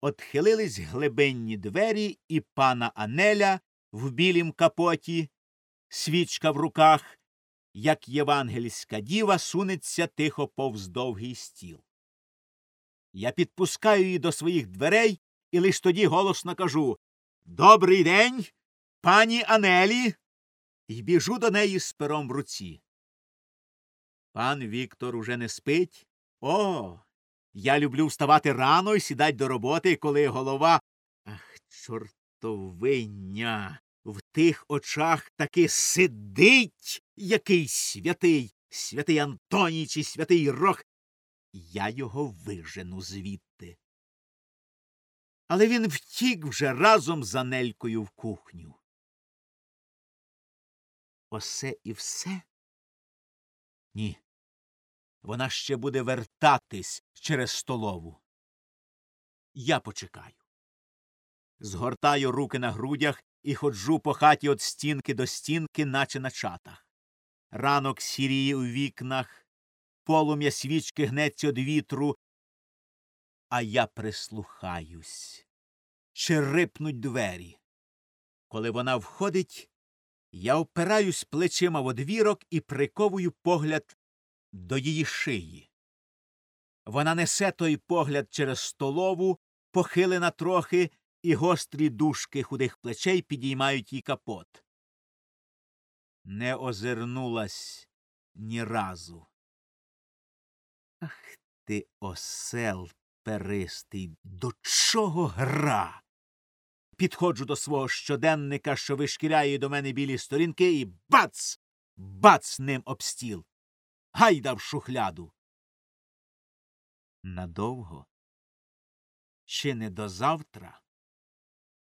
отхилились глибинні двері, і пана Анеля в білім капоті, свічка в руках, як євангельська діва, сунеться тихо повз довгий стіл. Я підпускаю її до своїх дверей і лиш тоді голосно кажу Добрий день, пані Анелі. І біжу до неї з пером в руці. Пан Віктор уже не спить. О, я люблю вставати рано і сідать до роботи, коли голова. Ах, чортовиня. В тих очах таки сидить якийсь святий, святий Антоній чи святий Рох. Я його вижену звідти. Але він втік вже разом з Анелькою в кухню. Осе і все? Ні. Вона ще буде вертатись через столову. Я почекаю. Згортаю руки на грудях і ходжу по хаті від стінки до стінки, наче на чатах. Ранок сіріє у вікнах, полум'я свічки гнеться від вітру, а я прислухаюсь. Чи рипнуть двері. Коли вона входить, я опираюсь плечима в одвірок і приковую погляд до її шиї. Вона несе той погляд через столову, похилена трохи, і гострі дужки худих плечей підіймають їй капот. Не озирнулась ні разу. Ах ти, осел перистий, до чого гра? Підходжу до свого щоденника, що вишкіряє до мене білі сторінки, і бац! Бац ним об стіл. Гайда в шухляду. Надовго? Чи не до завтра?